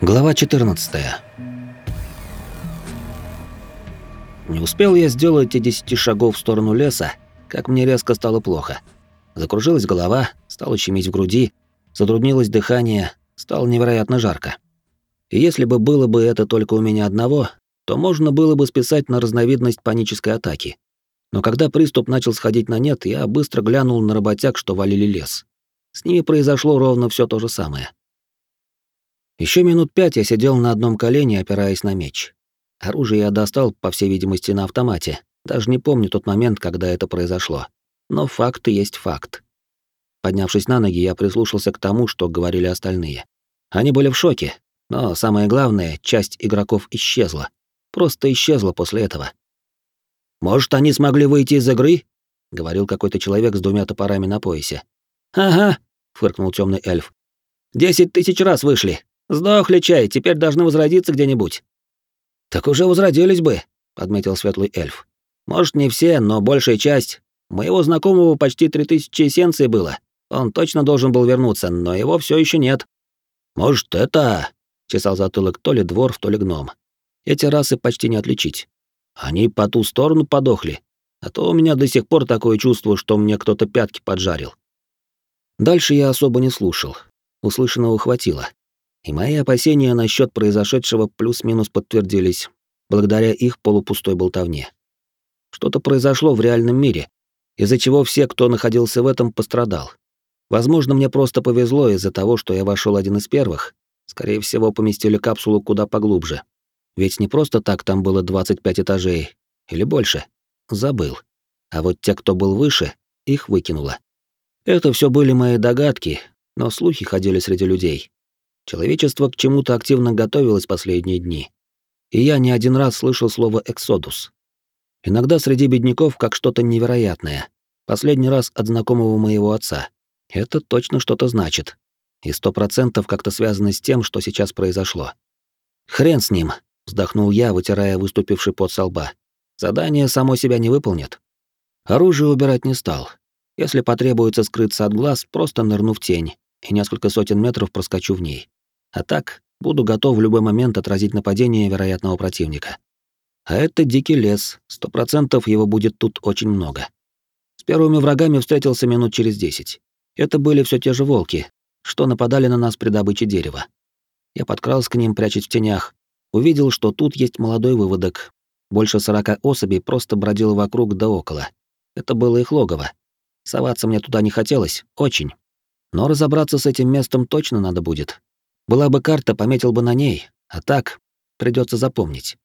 Глава 14. Не успел я сделать и десяти шагов в сторону леса, как мне резко стало плохо. Закружилась голова, стало щемить в груди, затруднилось дыхание, стало невероятно жарко. И если бы было бы это только у меня одного, то можно было бы списать на разновидность панической атаки. Но когда приступ начал сходить на нет, я быстро глянул на работяг, что валили лес. С ними произошло ровно все то же самое. Еще минут пять я сидел на одном колене, опираясь на меч. Оружие я достал, по всей видимости, на автомате. Даже не помню тот момент, когда это произошло. Но факт есть факт. Поднявшись на ноги, я прислушался к тому, что говорили остальные. Они были в шоке, но самое главное, часть игроков исчезла. Просто исчезла после этого. «Может, они смогли выйти из игры?» — говорил какой-то человек с двумя топорами на поясе. «Ага», — фыркнул темный эльф. «Десять тысяч раз вышли. Сдохли чай, теперь должны возродиться где-нибудь». «Так уже возродились бы», — подметил светлый эльф. «Может, не все, но большая часть. Моего знакомого почти три тысячи эссенций было. Он точно должен был вернуться, но его все еще нет». «Может, это...» — чесал затылок то ли дворф, то ли гном. Эти расы почти не отличить. Они по ту сторону подохли, а то у меня до сих пор такое чувство, что мне кто-то пятки поджарил. Дальше я особо не слушал. Услышанного хватило. И мои опасения насчет произошедшего плюс-минус подтвердились, благодаря их полупустой болтовне. Что-то произошло в реальном мире, из-за чего все, кто находился в этом, пострадал. Возможно, мне просто повезло из-за того, что я вошел один из первых. Скорее всего, поместили капсулу куда поглубже. Ведь не просто так там было 25 этажей. Или больше. Забыл. А вот те, кто был выше, их выкинуло. Это все были мои догадки, но слухи ходили среди людей. Человечество к чему-то активно готовилось последние дни. И я не один раз слышал слово «эксодус». Иногда среди бедняков как что-то невероятное. Последний раз от знакомого моего отца. Это точно что-то значит. И сто процентов как-то связано с тем, что сейчас произошло. Хрен с ним, вздохнул я, вытирая выступивший пот со лба. Задание само себя не выполнит. Оружие убирать не стал. Если потребуется скрыться от глаз, просто нырну в тень и несколько сотен метров проскочу в ней. А так, буду готов в любой момент отразить нападение вероятного противника. А это дикий лес, сто процентов его будет тут очень много. С первыми врагами встретился минут через десять. Это были все те же волки, что нападали на нас при добыче дерева. Я подкрался к ним, прячась в тенях, увидел, что тут есть молодой выводок. Больше сорока особей просто бродило вокруг да около. Это было их логово. Соваться мне туда не хотелось, очень. Но разобраться с этим местом точно надо будет. Была бы карта, пометил бы на ней, а так придется запомнить.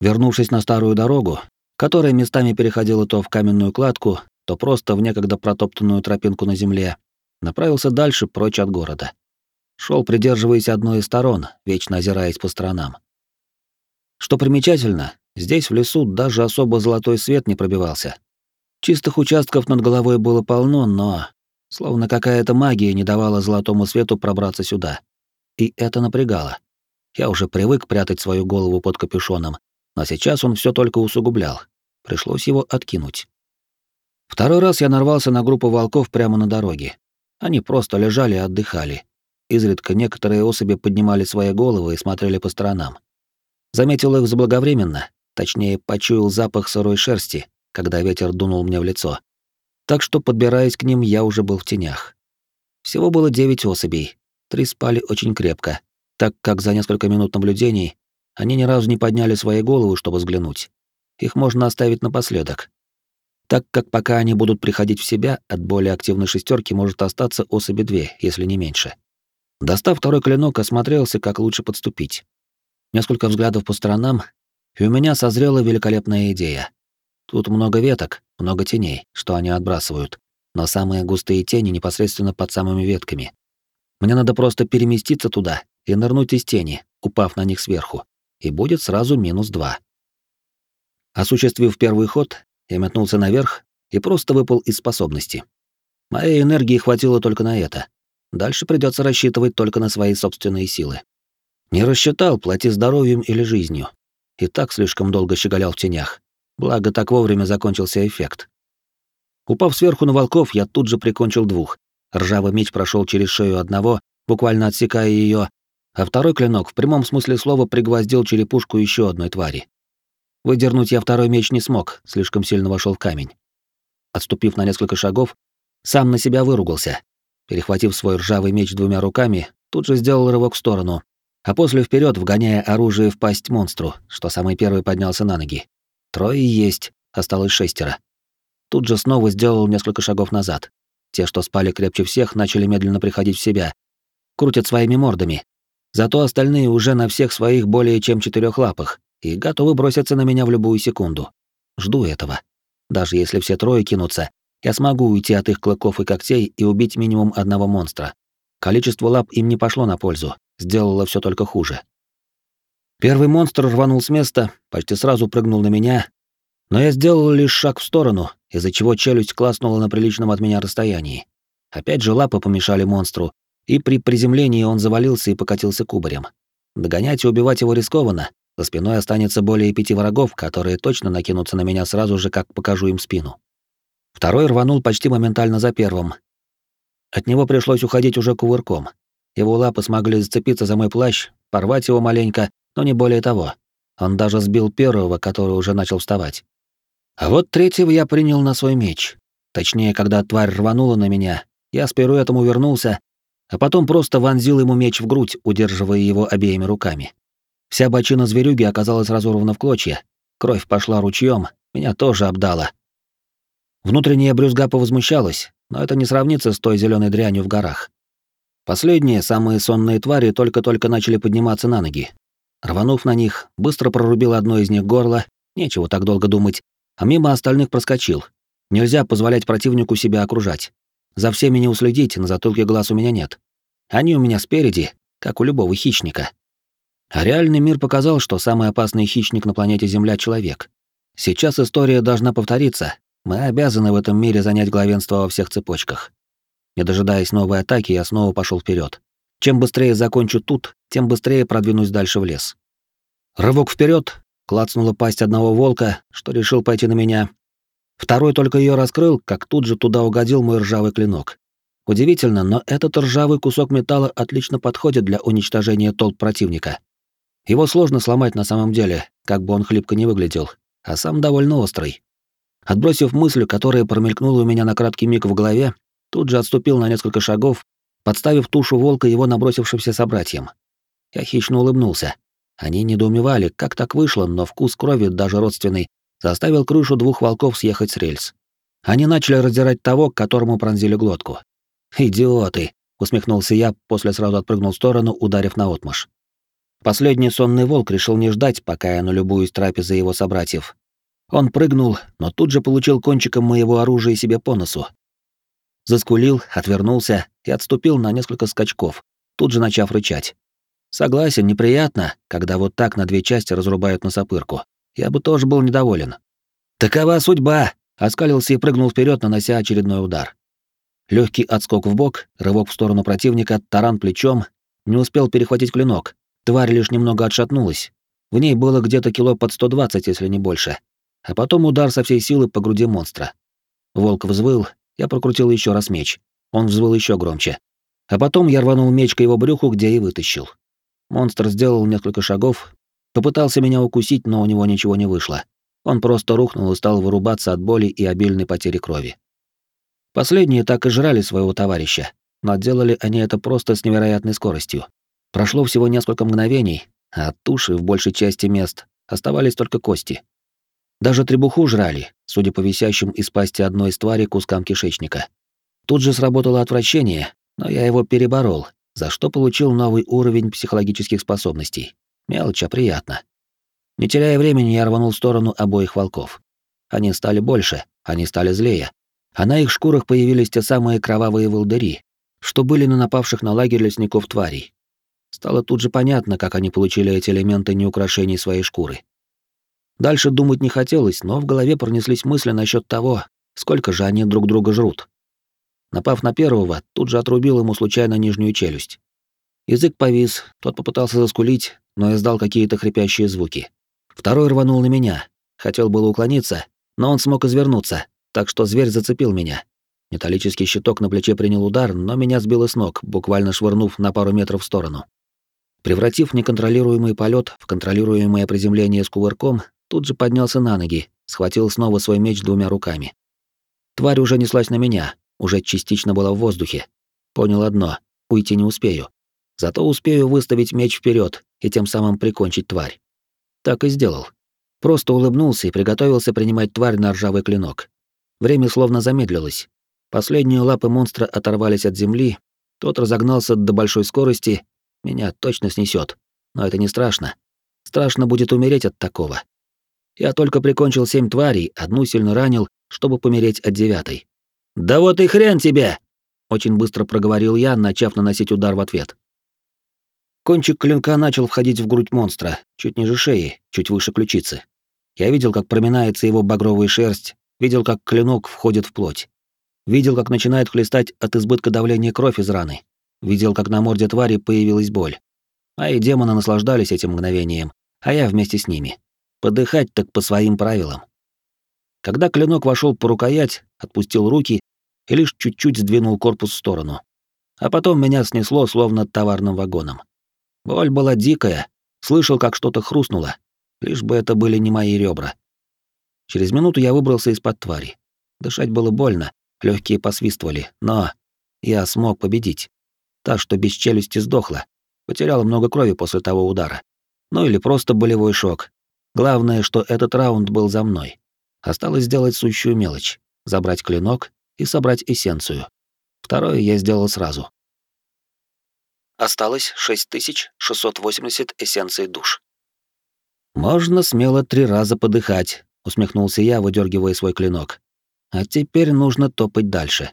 Вернувшись на старую дорогу, которая местами переходила то в каменную кладку, то просто в некогда протоптанную тропинку на земле, направился дальше прочь от города. Шел, придерживаясь одной из сторон, вечно озираясь по сторонам. Что примечательно, здесь в лесу даже особо золотой свет не пробивался. Чистых участков над головой было полно, но словно какая-то магия не давала золотому свету пробраться сюда и это напрягало. Я уже привык прятать свою голову под капюшоном, но сейчас он все только усугублял. Пришлось его откинуть. Второй раз я нарвался на группу волков прямо на дороге. Они просто лежали и отдыхали. Изредка некоторые особи поднимали свои головы и смотрели по сторонам. Заметил их заблаговременно, точнее, почуял запах сырой шерсти, когда ветер дунул мне в лицо. Так что, подбираясь к ним, я уже был в тенях. Всего было девять особей, Три спали очень крепко, так как за несколько минут наблюдений они ни разу не подняли свои головы, чтобы взглянуть. Их можно оставить напоследок. Так как пока они будут приходить в себя, от более активной шестерки может остаться особи две, если не меньше. Достав второй клинок, осмотрелся, как лучше подступить. Несколько взглядов по сторонам, и у меня созрела великолепная идея. Тут много веток, много теней, что они отбрасывают, но самые густые тени непосредственно под самыми ветками. Мне надо просто переместиться туда и нырнуть из тени, упав на них сверху, и будет сразу минус два. Осуществив первый ход, я метнулся наверх и просто выпал из способности. Моей энергии хватило только на это. Дальше придется рассчитывать только на свои собственные силы. Не рассчитал, плати здоровьем или жизнью. И так слишком долго щеголял в тенях. Благо, так вовремя закончился эффект. Упав сверху на волков, я тут же прикончил двух, Ржавый меч прошел через шею одного, буквально отсекая ее, а второй клинок в прямом смысле слова пригвоздил черепушку еще одной твари. Выдернуть я второй меч не смог, слишком сильно вошел в камень. Отступив на несколько шагов, сам на себя выругался. Перехватив свой ржавый меч двумя руками, тут же сделал рывок в сторону, а после вперед, вгоняя оружие в пасть монстру, что самый первый поднялся на ноги. Трое есть, осталось шестеро. Тут же снова сделал несколько шагов назад. Те, что спали крепче всех, начали медленно приходить в себя. Крутят своими мордами. Зато остальные уже на всех своих более чем четырех лапах и готовы броситься на меня в любую секунду. Жду этого. Даже если все трое кинутся, я смогу уйти от их клыков и когтей и убить минимум одного монстра. Количество лап им не пошло на пользу, сделало все только хуже. Первый монстр рванул с места, почти сразу прыгнул на меня, но я сделал лишь шаг в сторону, из-за чего челюсть класнула на приличном от меня расстоянии. Опять же лапы помешали монстру, и при приземлении он завалился и покатился кубарем. Догонять и убивать его рискованно, за спиной останется более пяти врагов, которые точно накинутся на меня сразу же, как покажу им спину. Второй рванул почти моментально за первым. От него пришлось уходить уже кувырком. Его лапы смогли зацепиться за мой плащ, порвать его маленько, но не более того. Он даже сбил первого, который уже начал вставать. А вот третьего я принял на свой меч. Точнее, когда тварь рванула на меня, я с пируэтом увернулся, а потом просто вонзил ему меч в грудь, удерживая его обеими руками. Вся бочина зверюги оказалась разорвана в клочья. Кровь пошла ручьем, меня тоже обдала. Внутренняя брюзга повозмущалась, но это не сравнится с той зеленой дрянью в горах. Последние, самые сонные твари, только-только начали подниматься на ноги. Рванув на них, быстро прорубил одно из них горло, нечего так долго думать, а мимо остальных проскочил. Нельзя позволять противнику себя окружать. За всеми не уследить, на затылке глаз у меня нет. Они у меня спереди, как у любого хищника. А реальный мир показал, что самый опасный хищник на планете Земля — человек. Сейчас история должна повториться. Мы обязаны в этом мире занять главенство во всех цепочках. Не дожидаясь новой атаки, я снова пошел вперед. Чем быстрее закончу тут, тем быстрее продвинусь дальше в лес. Рывок вперед, клацнула пасть одного волка, что решил пойти на меня. Второй только ее раскрыл, как тут же туда угодил мой ржавый клинок. Удивительно, но этот ржавый кусок металла отлично подходит для уничтожения толп противника. Его сложно сломать на самом деле, как бы он хлипко не выглядел, а сам довольно острый. Отбросив мысль, которая промелькнула у меня на краткий миг в голове, Тут же отступил на несколько шагов, подставив тушу волка его набросившимся собратьям. Я хищно улыбнулся. Они недоумевали, как так вышло, но вкус крови, даже родственный, заставил крышу двух волков съехать с рельс. Они начали раздирать того, которому пронзили глотку. «Идиоты!» — усмехнулся я, после сразу отпрыгнул в сторону, ударив на отмаш. Последний сонный волк решил не ждать, пока я налюбуюсь трапезой его собратьев. Он прыгнул, но тут же получил кончиком моего оружия себе по носу, Заскулил, отвернулся и отступил на несколько скачков, тут же начав рычать. Согласен, неприятно, когда вот так на две части разрубают носопырку. Я бы тоже был недоволен. Такова судьба, оскалился и прыгнул вперед, нанося очередной удар. Легкий отскок в бок, рывок в сторону противника, таран плечом, не успел перехватить клинок. Тварь лишь немного отшатнулась. В ней было где-то кило под 120, если не больше. А потом удар со всей силы по груди монстра. Волк взвыл, я прокрутил еще раз меч. Он взвыл еще громче. А потом я рванул меч к его брюху, где и вытащил. Монстр сделал несколько шагов, попытался меня укусить, но у него ничего не вышло. Он просто рухнул и стал вырубаться от боли и обильной потери крови. Последние так и жрали своего товарища, но делали они это просто с невероятной скоростью. Прошло всего несколько мгновений, а от туши в большей части мест оставались только кости. Даже требуху жрали, судя по висящим из пасти одной из тварей кускам кишечника. Тут же сработало отвращение, но я его переборол, за что получил новый уровень психологических способностей. Мелочь, а приятно. Не теряя времени, я рванул в сторону обоих волков. Они стали больше, они стали злее. А на их шкурах появились те самые кровавые волдыри, что были на напавших на лагерь лесников тварей. Стало тут же понятно, как они получили эти элементы неукрашений своей шкуры. Дальше думать не хотелось, но в голове пронеслись мысли насчет того, сколько же они друг друга жрут. Напав на первого, тут же отрубил ему случайно нижнюю челюсть. Язык повис, тот попытался заскулить, но издал какие-то хрипящие звуки. Второй рванул на меня. Хотел было уклониться, но он смог извернуться, так что зверь зацепил меня. Металлический щиток на плече принял удар, но меня сбило с ног, буквально швырнув на пару метров в сторону. Превратив неконтролируемый полет в контролируемое приземление с кувырком, тут же поднялся на ноги, схватил снова свой меч двумя руками. Тварь уже неслась на меня, уже частично была в воздухе. Понял одно — уйти не успею. Зато успею выставить меч вперед и тем самым прикончить тварь. Так и сделал. Просто улыбнулся и приготовился принимать тварь на ржавый клинок. Время словно замедлилось. Последние лапы монстра оторвались от земли, тот разогнался до большой скорости, меня точно снесет. Но это не страшно. Страшно будет умереть от такого. Я только прикончил семь тварей, одну сильно ранил, чтобы помереть от девятой. «Да вот и хрен тебе!» — очень быстро проговорил я, начав наносить удар в ответ. Кончик клинка начал входить в грудь монстра, чуть ниже шеи, чуть выше ключицы. Я видел, как проминается его багровая шерсть, видел, как клинок входит в плоть. Видел, как начинает хлестать от избытка давления кровь из раны. Видел, как на морде твари появилась боль. А и демоны наслаждались этим мгновением, а я вместе с ними. Подыхать так по своим правилам. Когда клинок вошел по рукоять, отпустил руки и лишь чуть-чуть сдвинул корпус в сторону. А потом меня снесло, словно товарным вагоном. Боль была дикая, слышал, как что-то хрустнуло, лишь бы это были не мои ребра. Через минуту я выбрался из-под твари. Дышать было больно, легкие посвистывали, но я смог победить. Та, что без челюсти сдохла, потеряла много крови после того удара. Ну или просто болевой шок. Главное, что этот раунд был за мной. Осталось сделать сущую мелочь — забрать клинок и собрать эссенцию. Второе я сделал сразу. Осталось 6680 эссенций душ. «Можно смело три раза подыхать», — усмехнулся я, выдергивая свой клинок. «А теперь нужно топать дальше.